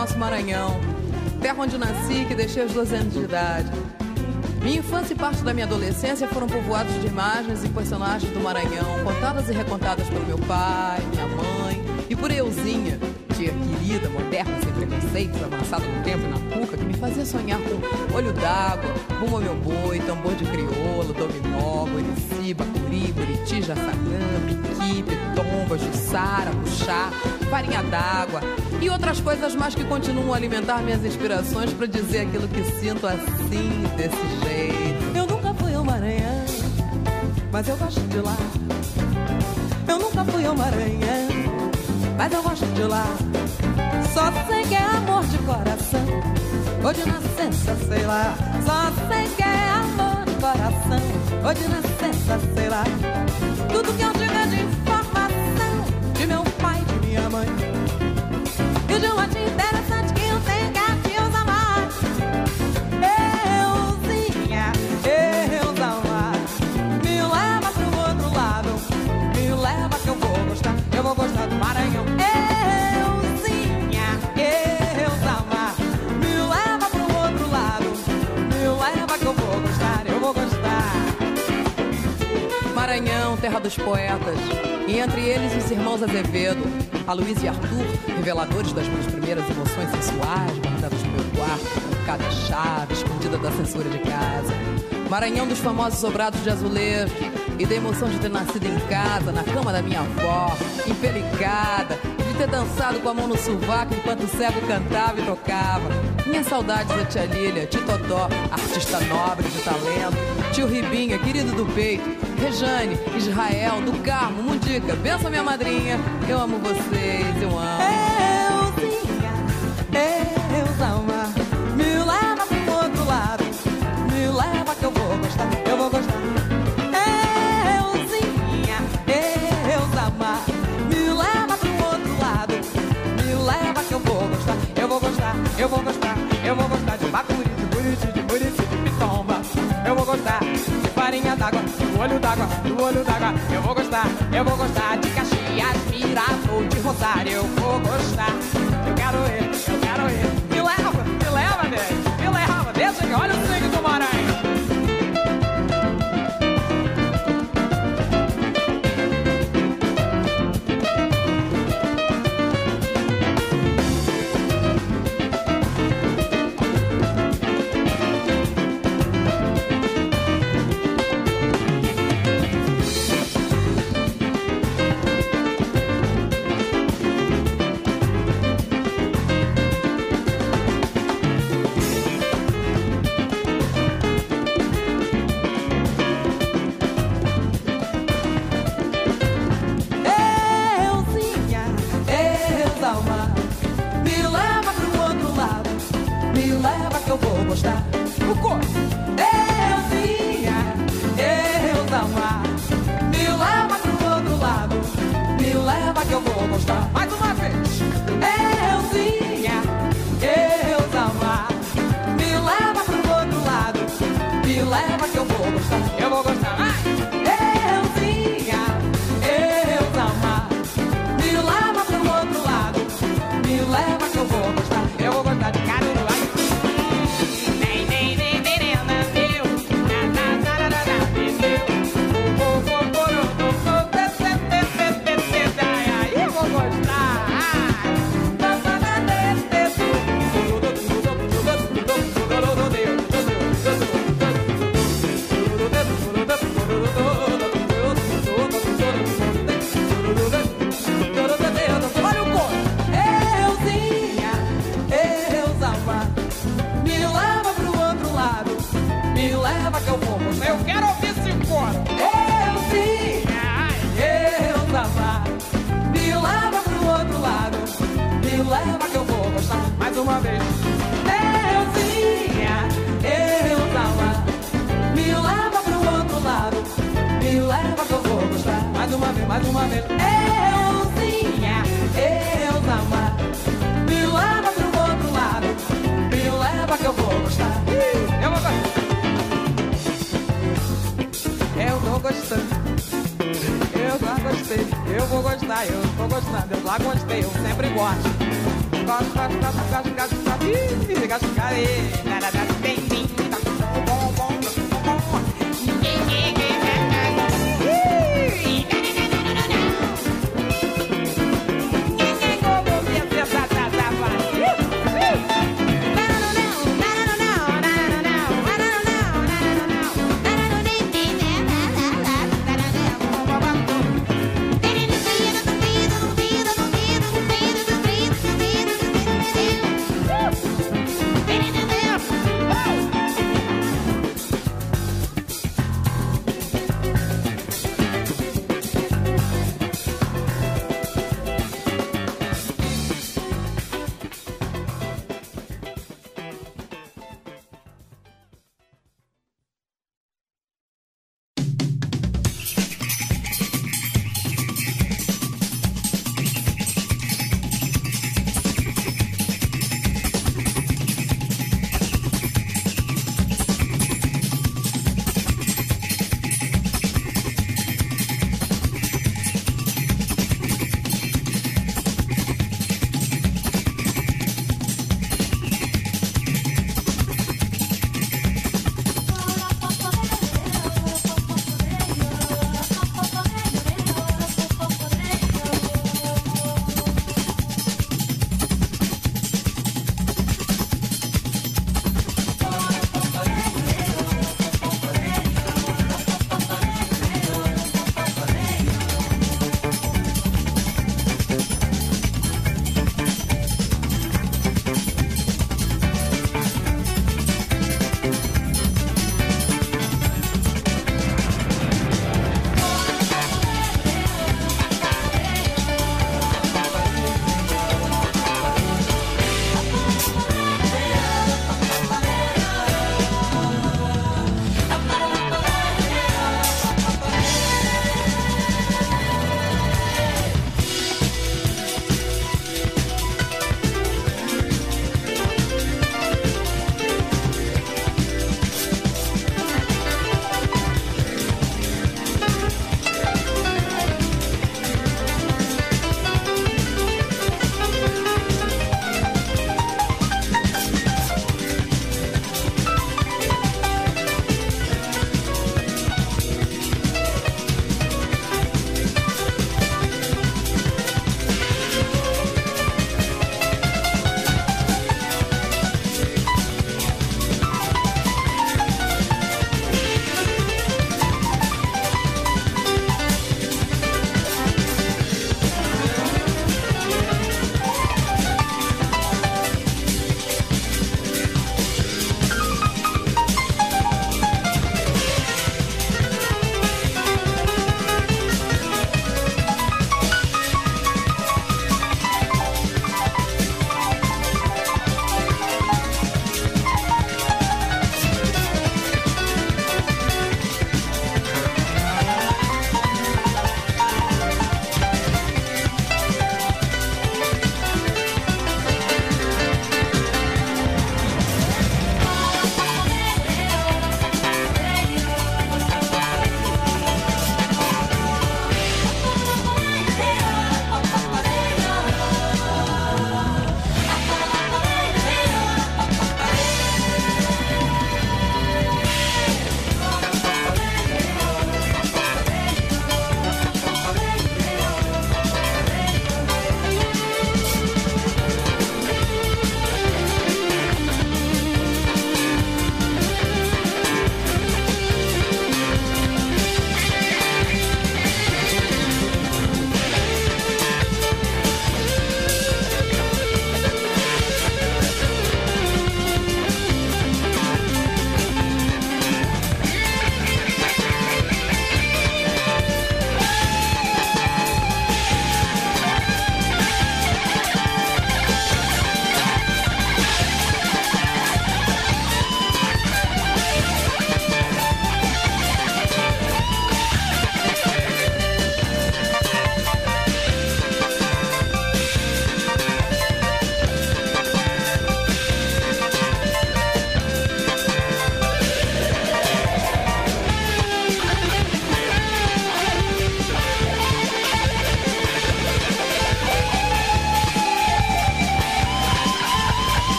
nosso Maranhão, terra onde nasci, que deixei aos 12 anos de idade. Minha infância e parte da minha adolescência foram povoados de imagens e personagens do Maranhão, contadas e recontadas pelo meu pai, minha mãe e por euzinha, tia querida, moderna, sem preconceitos, avançada no tempo na cuca, que me fazia sonhar com olho d'água, rumo ao meu boi, tambor de crioulo, dominó, Gurici, Bacuri, Buriti, Jaçanã, Piqui, Pitomba, Jussara, Puxá, farinha d'água e outras coisas mais que continuam a alimentar minhas inspirações para dizer aquilo que sinto assim, desse jeito. Eu nunca fui ao Maranhão, mas eu gosto de lá. Eu nunca fui ao Maranhão, mas eu gosto de lá. Só sei que é amor de coração, ou de nascença, sei lá. Só sei que é amor de coração, ou de nascença, sei lá. Tudo que eu digo é de informação de meu pai, de minha mãe. E de uma tia terra dos poetas, e entre eles os irmãos Azevedo, Aloysio e Arthur, reveladores das minhas primeiras emoções sensuais, guardadas no meu quarto, com cada chave, escondida da censura de casa. Maranhão dos famosos sobrados de azulejo, e da emoção de ter nascido em casa, na cama da minha avó, empelicada, de ter dançado com a mão no sovaco enquanto o cego cantava e tocava. Minhas saudades da tia Lília, tio Totó, artista nobre de talento, tio Ribinha, querido do peito, Rejane, Israel, do Carmo, Mundica, benção minha madrinha, eu amo vocês, eu amo. Euzinha, Eusalma, me leva pro outro lado, me leva que eu vou gostar, eu vou gostar. Euzinha, Eusalma, me leva pro outro lado, me leva que eu vou gostar, eu vou gostar, eu vou gostar, eu vou gostar de bacuri, olho d'água, do olho d'água, eu vou gostar, eu vou gostar de Caxias, Mirador, de Rosário, eu vou gostar, eu quero ir, eu quero ir, me leva, me leva, Deus, me leva, deixa que olha o sangue do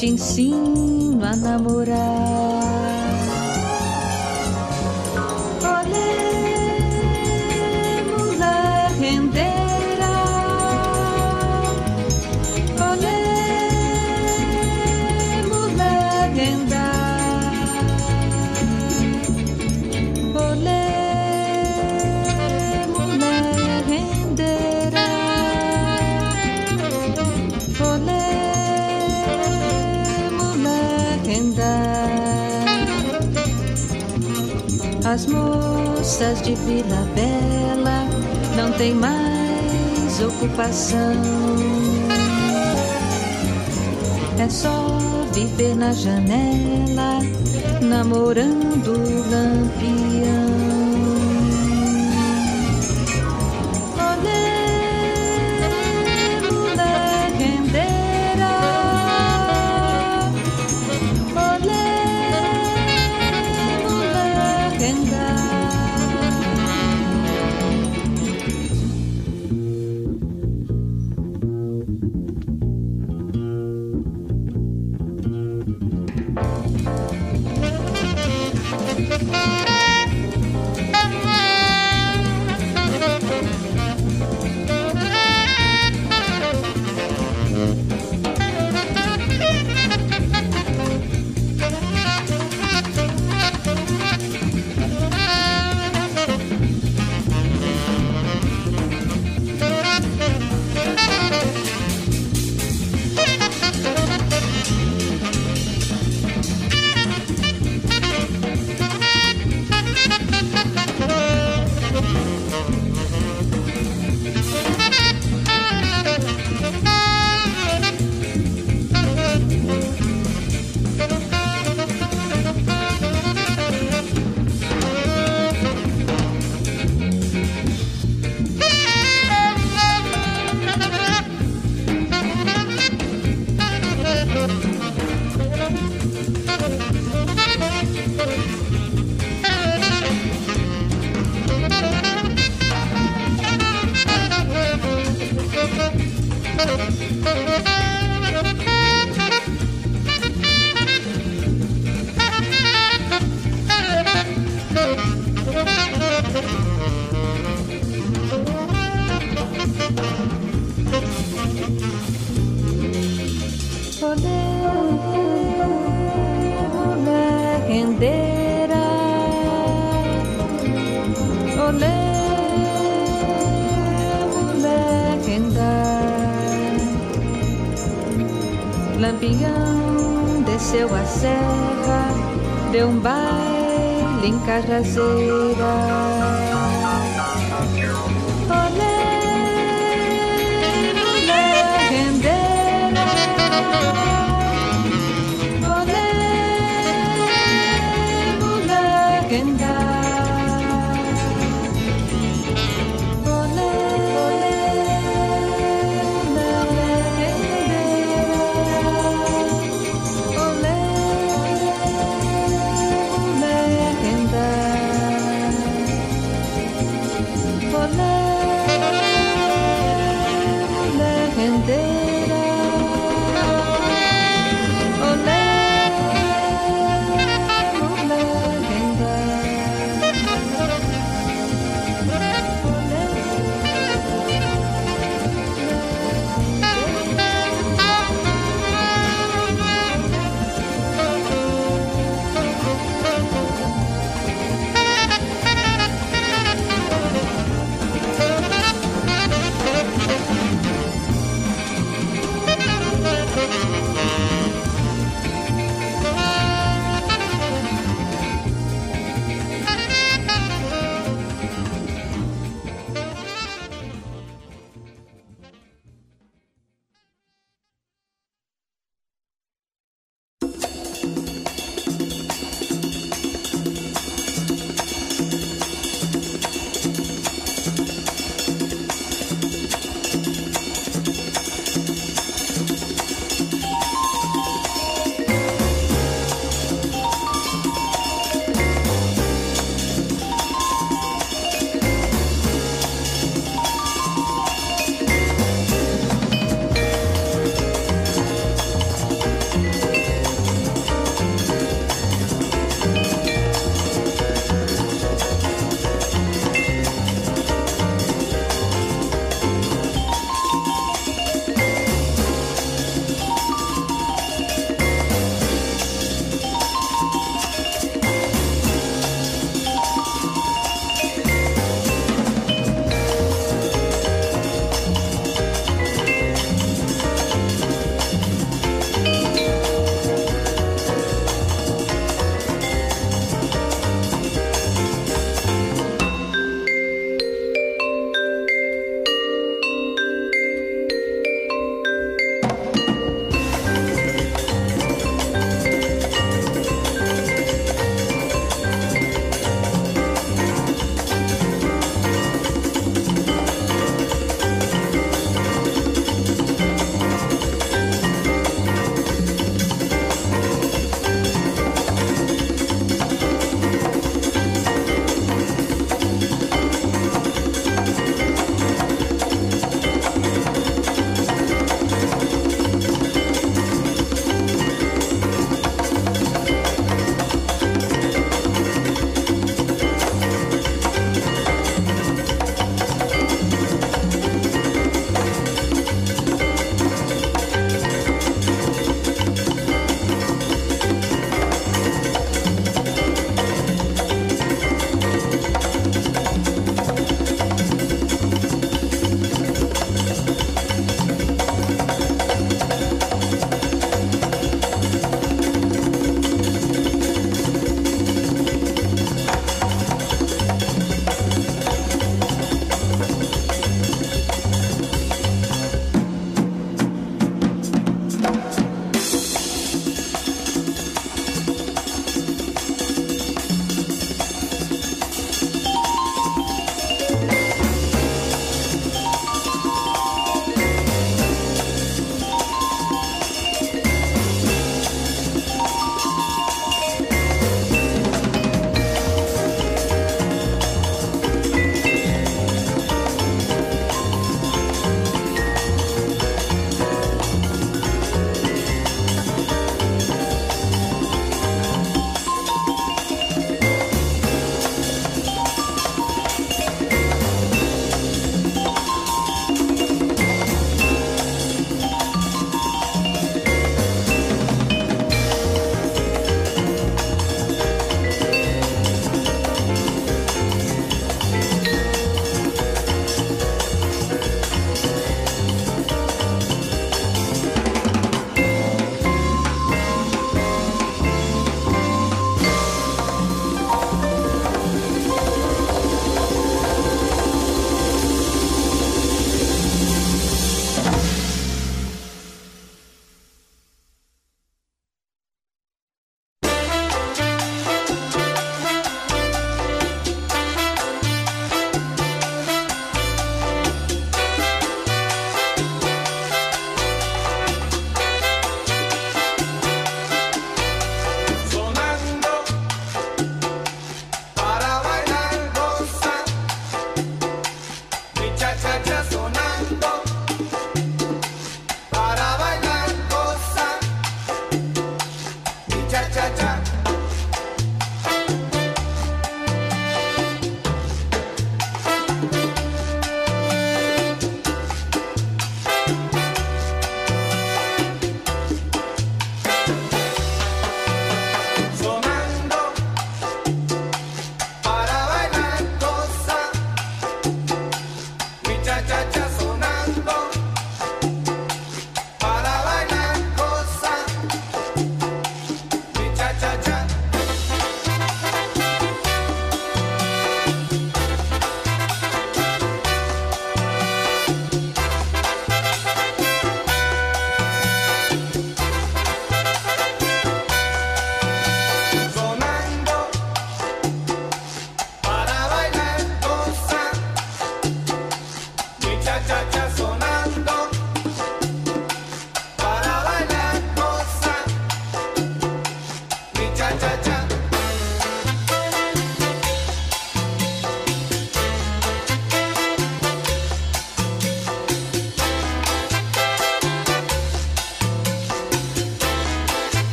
Martins 5 É só viver na janela, namorando o lampião.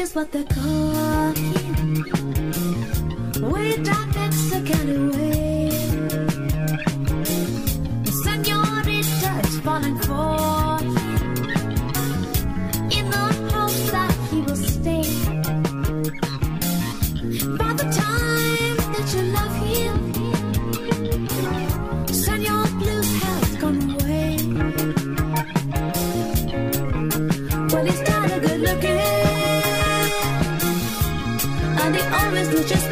Is what they're calling. Way down county way. The senorita is falling for. In the hopes that he will stay. By the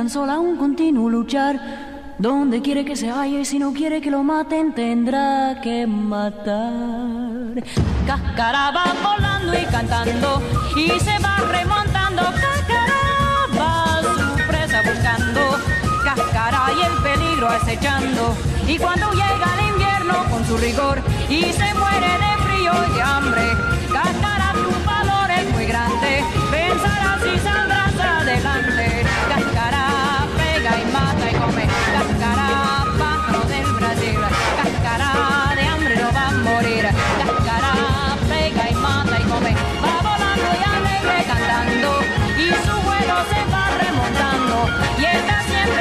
tan sola un continuo luchar. Donde quiere que se vaya y si no quiere que lo maten tendrá que matar. Cáscara va volando y cantando y se va remontando. Cáscara va su presa buscando. Cáscara y el peligro acechando. Y cuando llega el invierno con su rigor y se muere de frío y de hambre. Cáscara tu valor es muy grande. Pensarás si sabrás. y está siempre